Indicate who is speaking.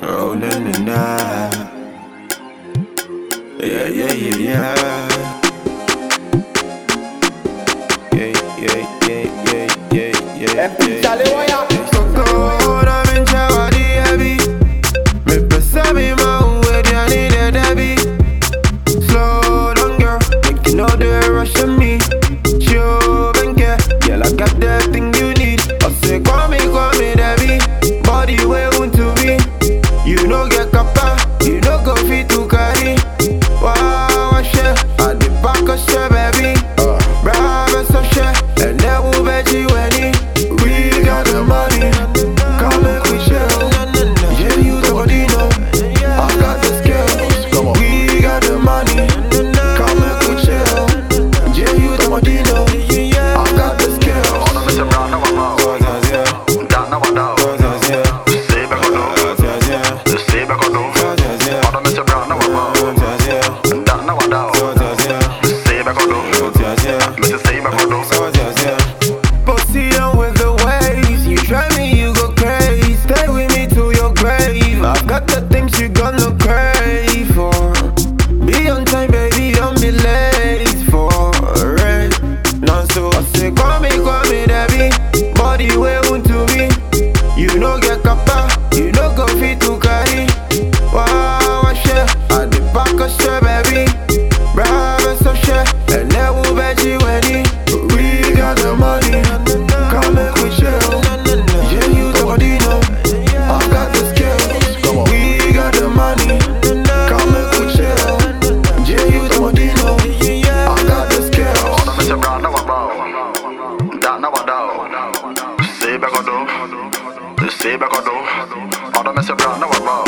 Speaker 1: Rolling the night. Yeah, yeah, yeah, yeah. Yeah, yeah, yeah, yeah, yeah, yeah. yeah, yeah, yeah. you any You
Speaker 2: ser back on door. All the mess you're no one